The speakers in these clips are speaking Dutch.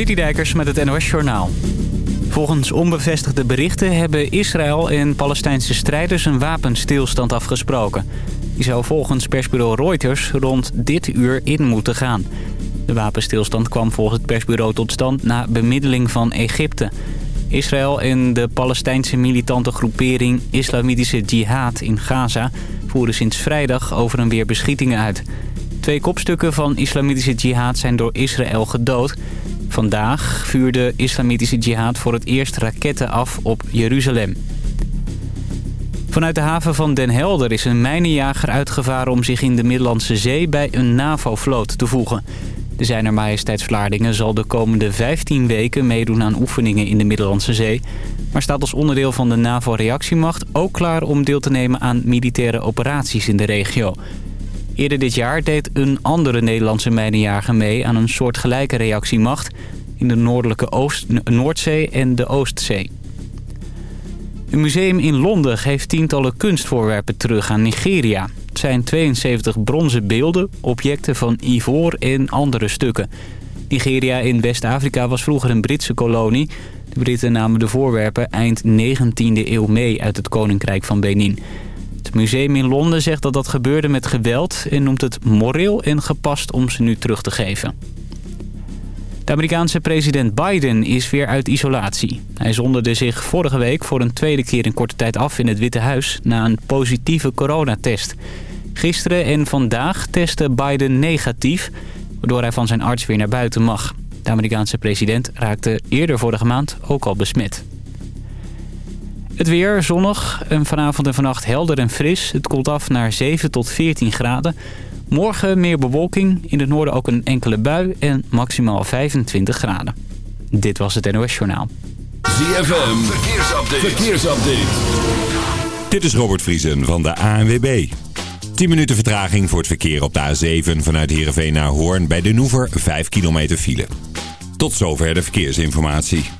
Citydijkers met het NOS Journaal. Volgens onbevestigde berichten hebben Israël en Palestijnse strijders een wapenstilstand afgesproken. Die zou volgens persbureau Reuters rond dit uur in moeten gaan. De wapenstilstand kwam volgens het persbureau tot stand na bemiddeling van Egypte. Israël en de Palestijnse militante groepering Islamitische Jihad in Gaza... voeren sinds vrijdag over en weer beschietingen uit. Twee kopstukken van Islamitische Jihad zijn door Israël gedood... Vandaag vuurde Islamitische Jihad voor het eerst raketten af op Jeruzalem. Vanuit de haven van Den Helder is een mijnenjager uitgevaren om zich in de Middellandse Zee bij een NAVO-vloot te voegen. De Zijner Majesteits Vlaardingen zal de komende 15 weken meedoen aan oefeningen in de Middellandse Zee. Maar staat als onderdeel van de NAVO-reactiemacht ook klaar om deel te nemen aan militaire operaties in de regio. Eerder dit jaar deed een andere Nederlandse mijnenjager mee aan een soortgelijke reactiemacht in de noordelijke Oost Noordzee en de Oostzee. Een museum in Londen geeft tientallen kunstvoorwerpen terug aan Nigeria. Het zijn 72 bronzen beelden, objecten van ivoor en andere stukken. Nigeria in West-Afrika was vroeger een Britse kolonie. De Britten namen de voorwerpen eind 19e eeuw mee uit het Koninkrijk van Benin. Het museum in Londen zegt dat dat gebeurde met geweld... en noemt het moreel en gepast om ze nu terug te geven. De Amerikaanse president Biden is weer uit isolatie. Hij zonderde zich vorige week voor een tweede keer in korte tijd af in het Witte Huis... na een positieve coronatest. Gisteren en vandaag testte Biden negatief... waardoor hij van zijn arts weer naar buiten mag. De Amerikaanse president raakte eerder vorige maand ook al besmet. Het weer zonnig en vanavond en vannacht helder en fris. Het koelt af naar 7 tot 14 graden. Morgen meer bewolking, in het noorden ook een enkele bui en maximaal 25 graden. Dit was het NOS Journaal. ZFM, verkeersupdate. verkeersupdate. Dit is Robert Vriesen van de ANWB. 10 minuten vertraging voor het verkeer op de A7 vanuit Heerenveen naar Hoorn bij de Noever 5 kilometer file. Tot zover de verkeersinformatie.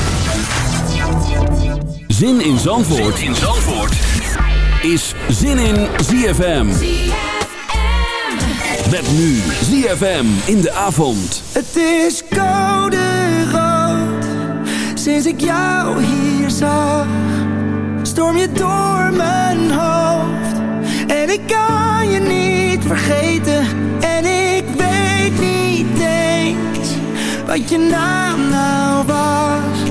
Zin in Zandvoort, zin in Zandvoort. is Zin in ZFM. Met nu ZFM in de avond. Het is koude rood, sinds ik jou hier zag. Storm je door mijn hoofd, en ik kan je niet vergeten. En ik weet niet eens, wat je naam nou was.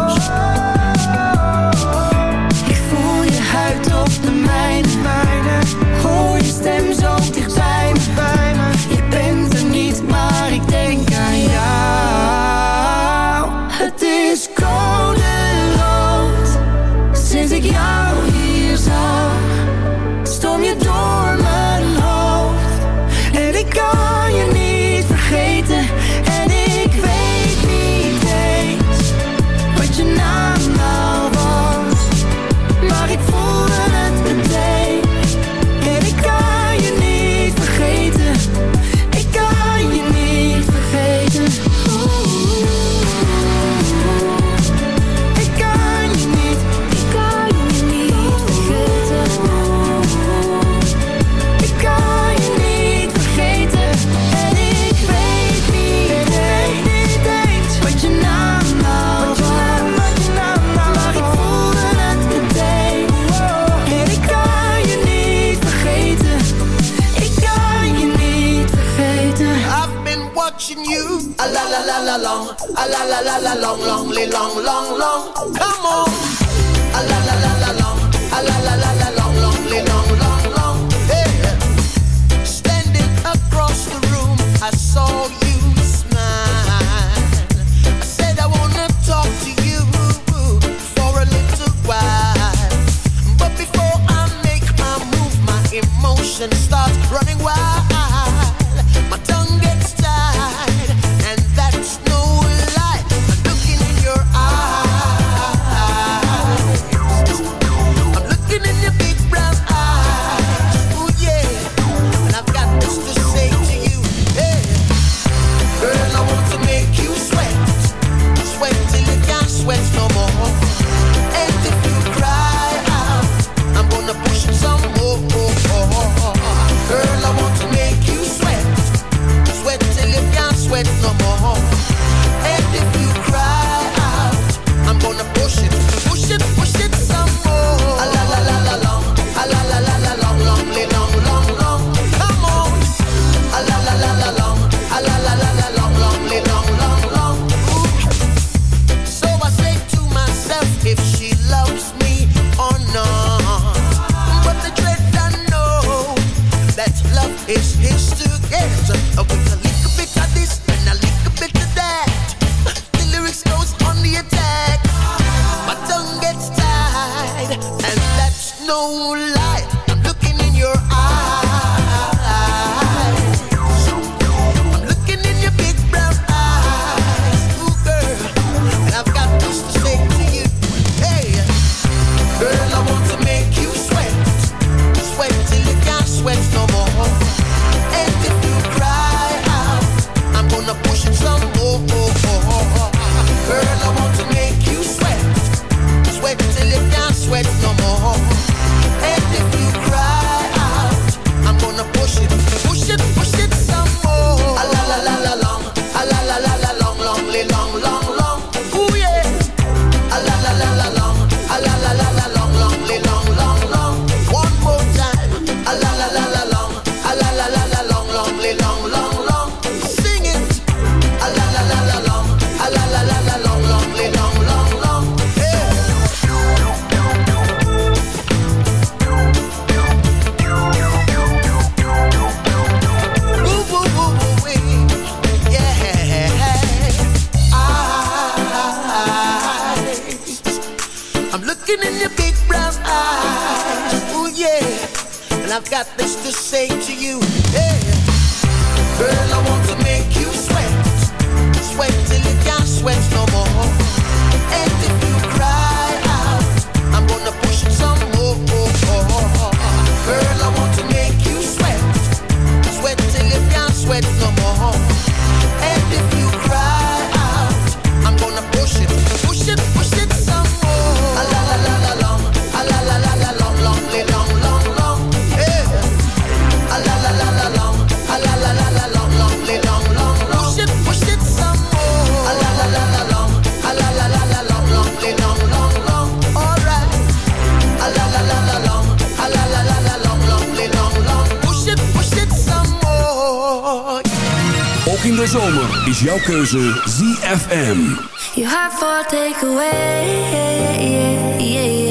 jouw keuze ZFM. You have for takeaway, yeah, yeah, yeah,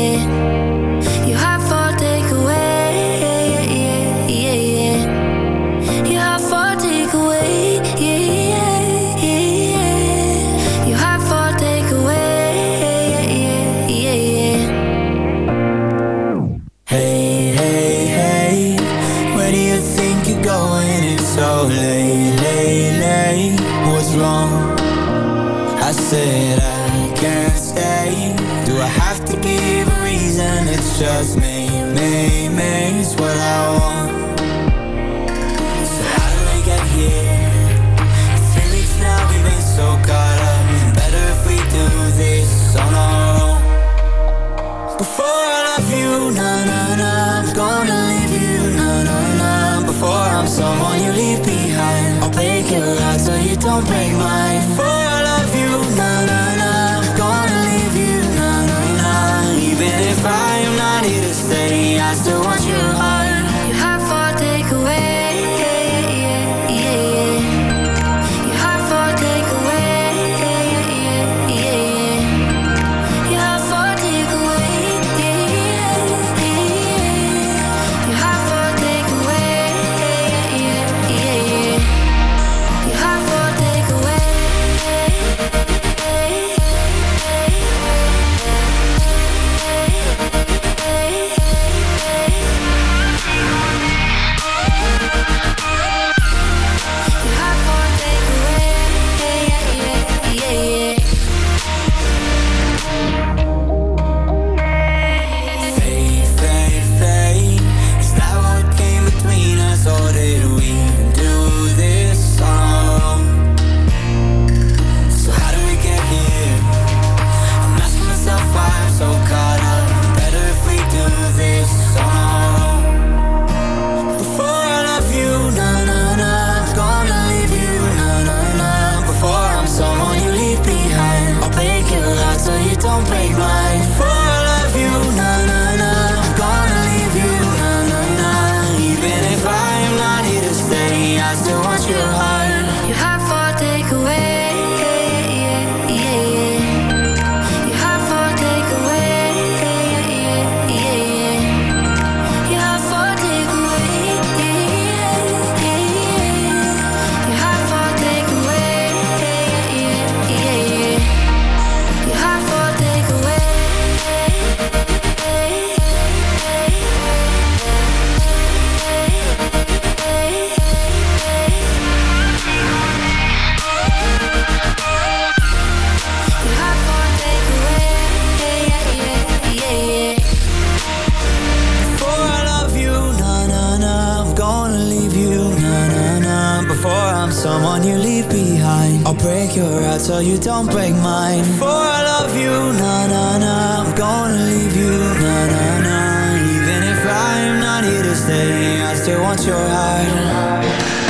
stay, I still want your heart.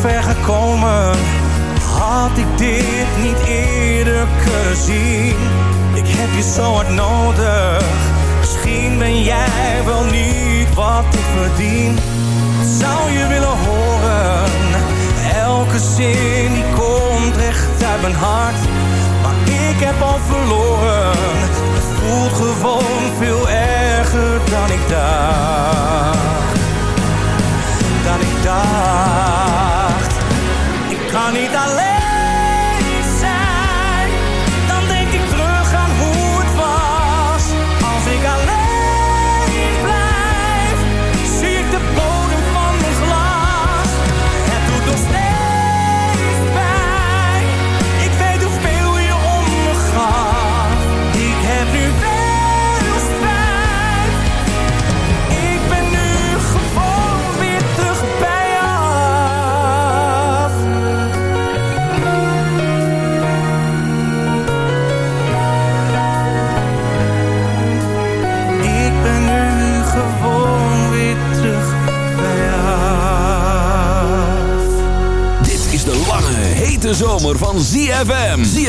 Ver gekomen? Had ik dit niet eerder kunnen zien? Ik heb je zo hard nodig. Misschien ben jij wel niet wat ik verdien. Zou je willen horen? Elke zin die komt recht uit mijn hart. Maar ik heb al verloren.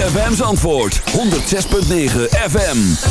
ZFM's antwoord, 106.9 FM.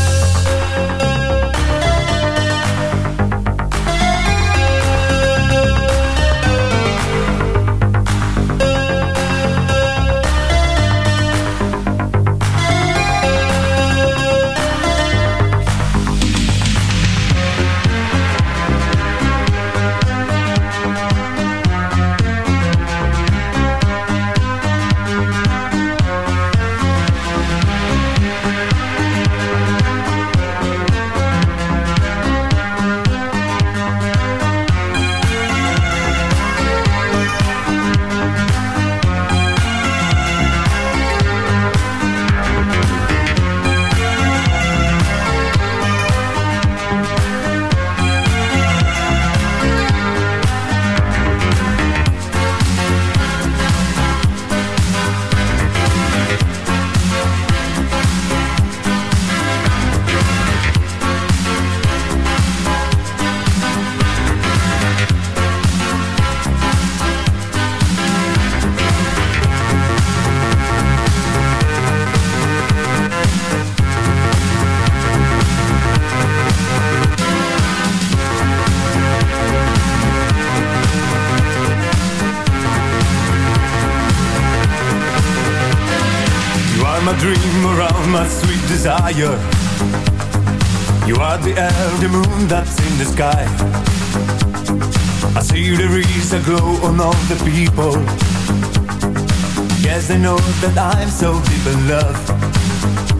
Desire. You are the elder moon that's in the sky. I see there is a glow on all the people. Yes, they know that I'm so deep in love.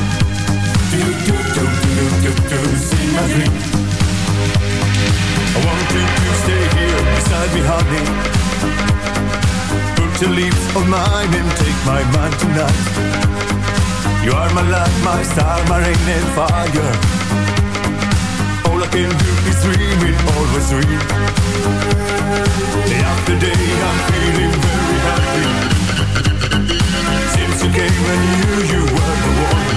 Do, do, do, do, do, do, my. I want to stay here beside me, honey. Put your lips on mine and take my mind tonight. You are my light, my star, my rain and fire. All I can do is dream it, always dream. Day after day, I'm feeling very happy. Since came, I knew you were the one.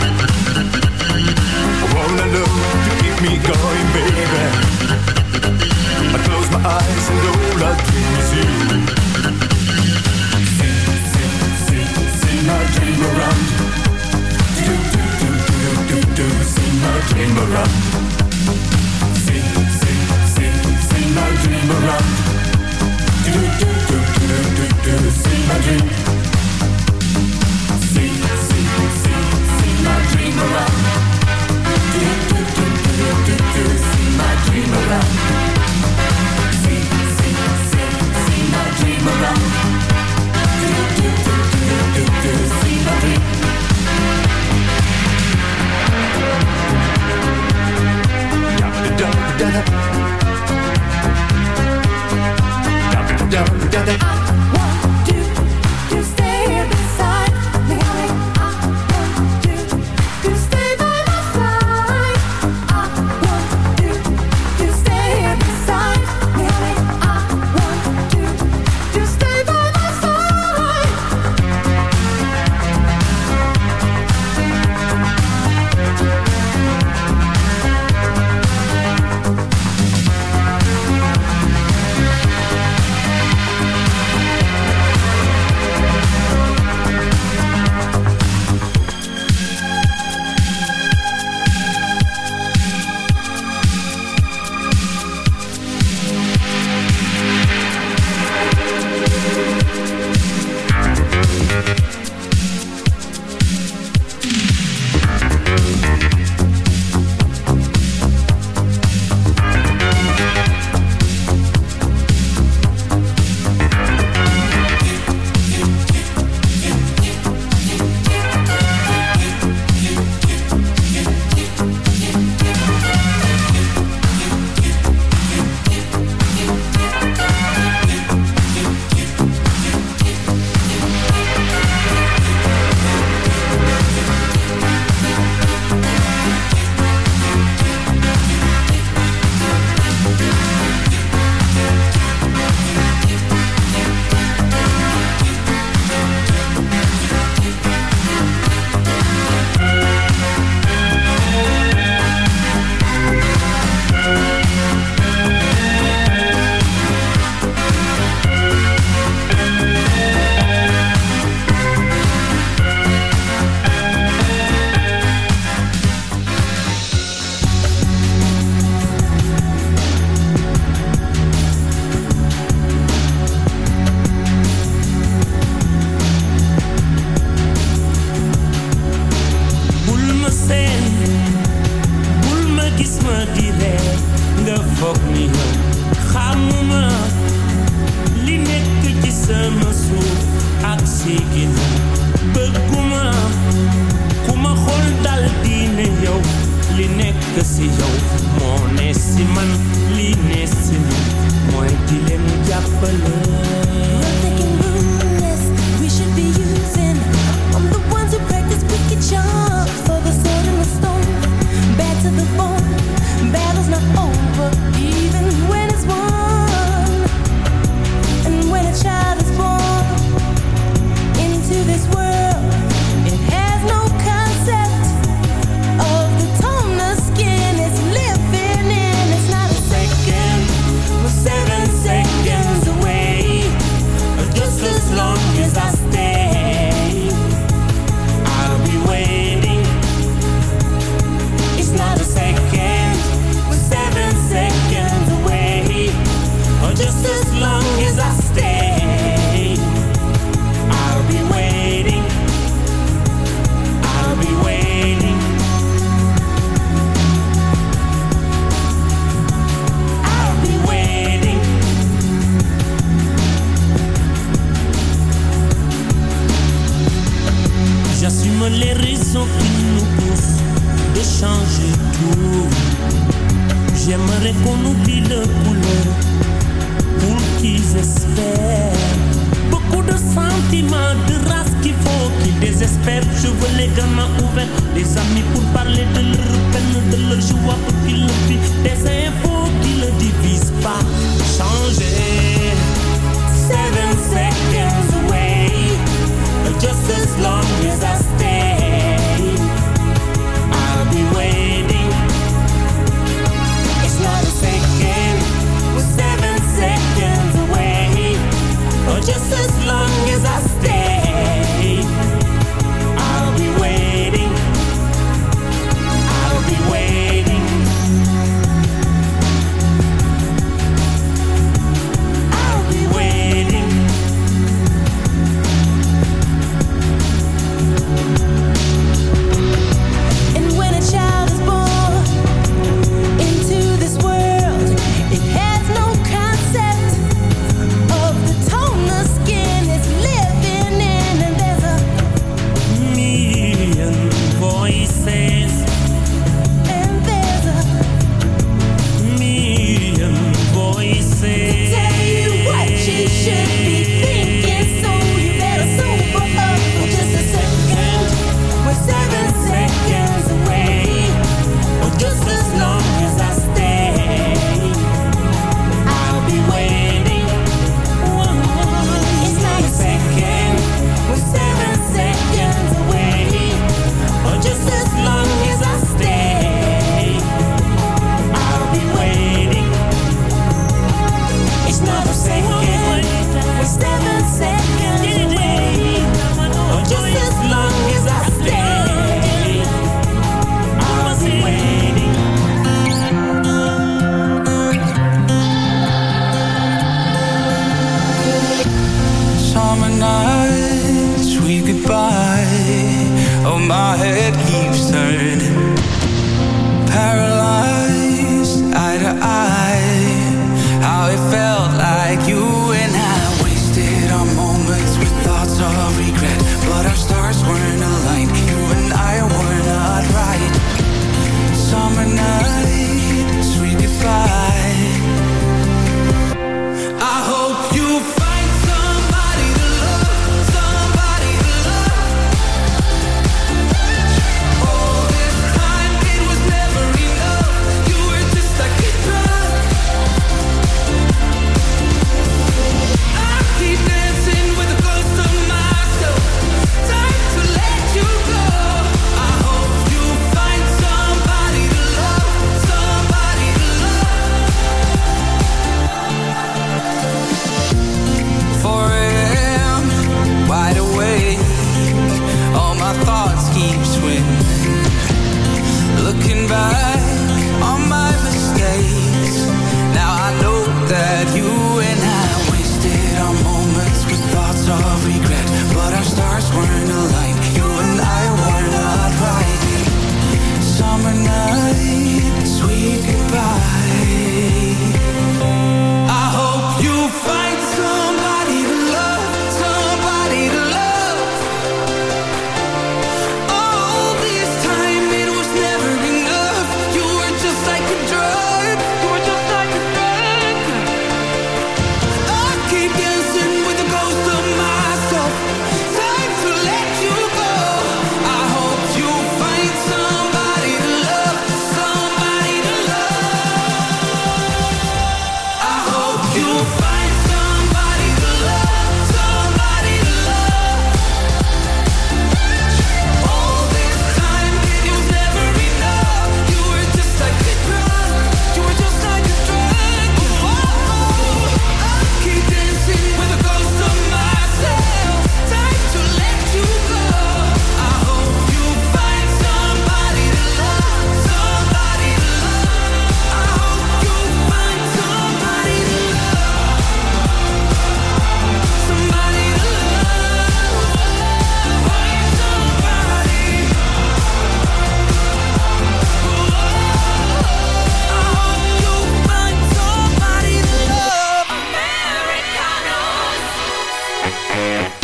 Yeah.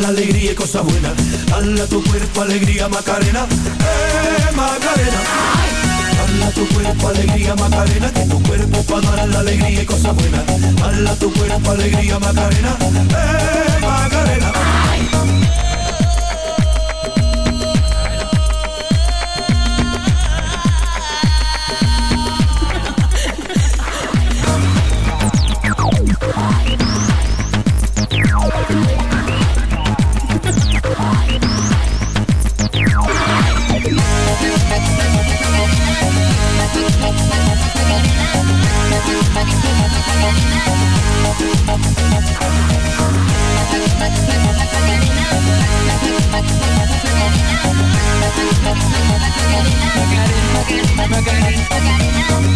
la alegría y cosas buenas. Dale a tu cuerpo alegría Macarena, eh Macarena. Dale a tu cuerpo alegría Macarena, que tu cuerpo para dar la alegría y cosas buenas. Dale a tu cuerpo alegría Macarena, eh Macarena.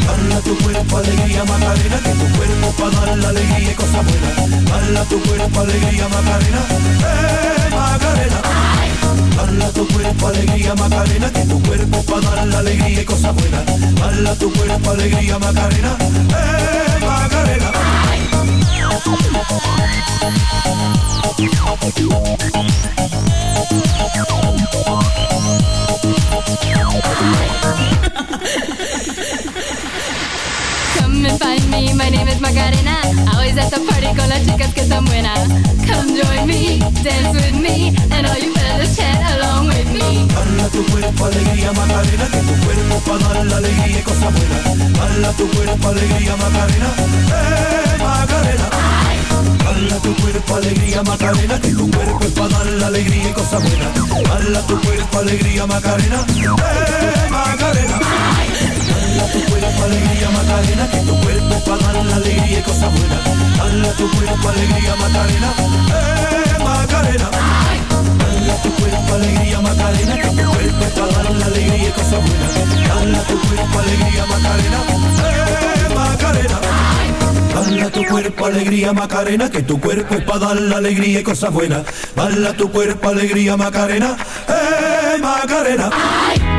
Bala tu cuerpo alegría Macarena, que tu cuerpo para dar la alegría y cosas buenas. Bala tu cuerpo alegría Macarena, eh Macarena. Bala tu cuerpo alegría Macarena, que tu cuerpo para dar la alegría y cosas buenas. Bala tu cuerpo alegría Macarena, eh Macarena. Come my name is Macarena. Always at the party con las chicas que están buenas. Come join me, dance with me, and all you fellas chat along with me. Bala tu cuerpo, alegría, Macarena, que tu cuerpo para dar la alegría y cosas buenas. Bala tu cuerpo, alegría, Macarena, eh, Macarena. Bala tu cuerpo, alegría, Macarena, que tu cuerpo es para dar la alegría y cosas buenas. Bala tu cuerpo, alegría, Macarena, eh, Macarena. Bala tu cuerpo, alegría, Macarena, que tu cuerpo para dar la alegría y cosas buenas. Bala tu cuerpo, alegría, Macarena, eh, Macarena. Bala tu cuerpo, alegría, Macarena, que tu cuerpo para dar la alegría y cosas buenas. Bala tu cuerpo, alegría, Macarena, eh, Macarena. Bala tu cuerpo, alegría, Macarena, que tu cuerpo es para dar la alegría y cosas buenas. Bala tu cuerpo, alegría, Macarena, eh, Macarena.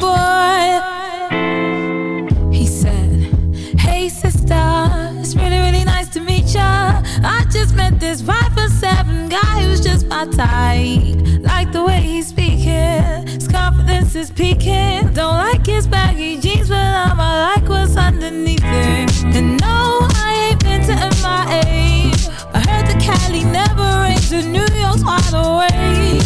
Boy. He said, Hey sister, it's really, really nice to meet ya. I just met this five for seven guy who's just my type. Like the way he's speaking, his confidence is peaking. Don't like his baggy jeans, but I'ma like what's underneath it. And no, I ain't been to MIA. I heard the Cali never rains, and New York's wide awake.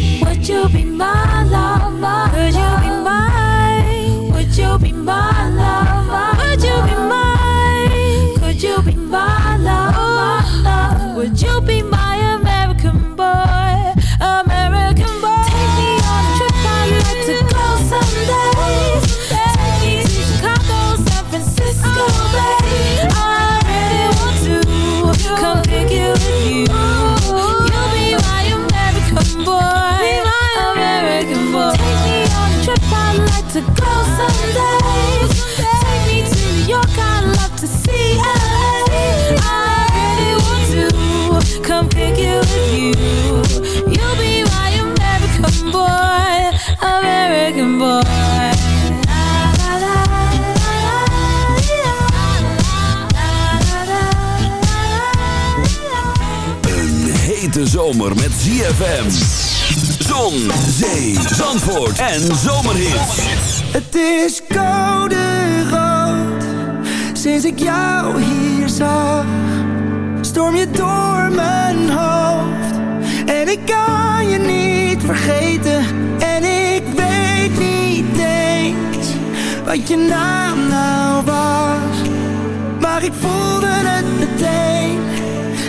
Would you be my lover? Could you be mine? Would you be my lover? Would you be mine? You be my lover? Would you be my zomer met ZFM. Zon, zee, zandvoort en zomerhit. Het is koude rood, sinds ik jou hier zag. Storm je door mijn hoofd, en ik kan je niet vergeten. En ik weet niet eens, wat je naam nou was. Maar ik voelde het meteen,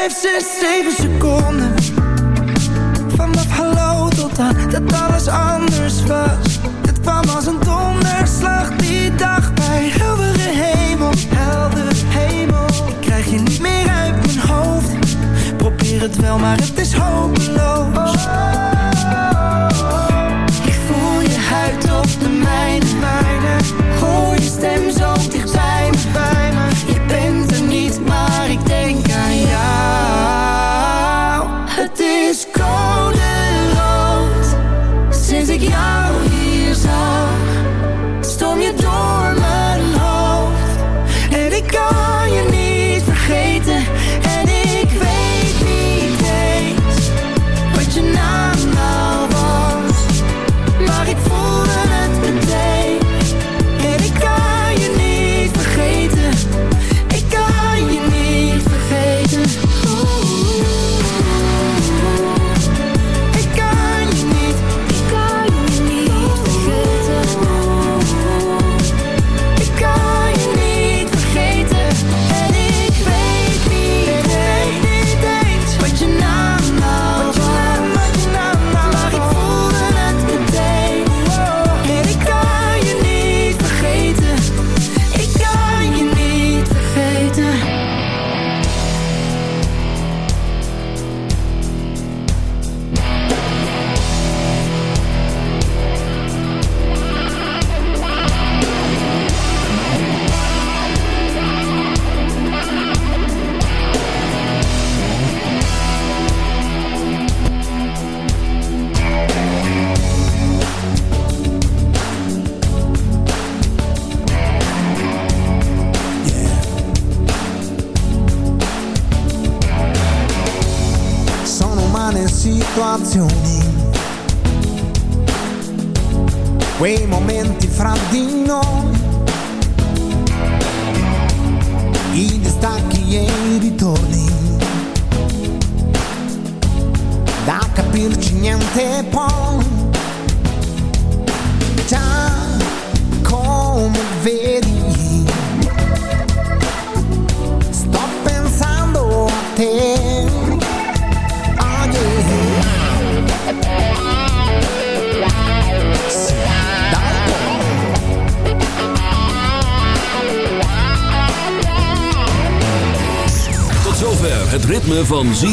4, 5, 6, 7 seconden. Vanaf hallo tot aan dat alles anders was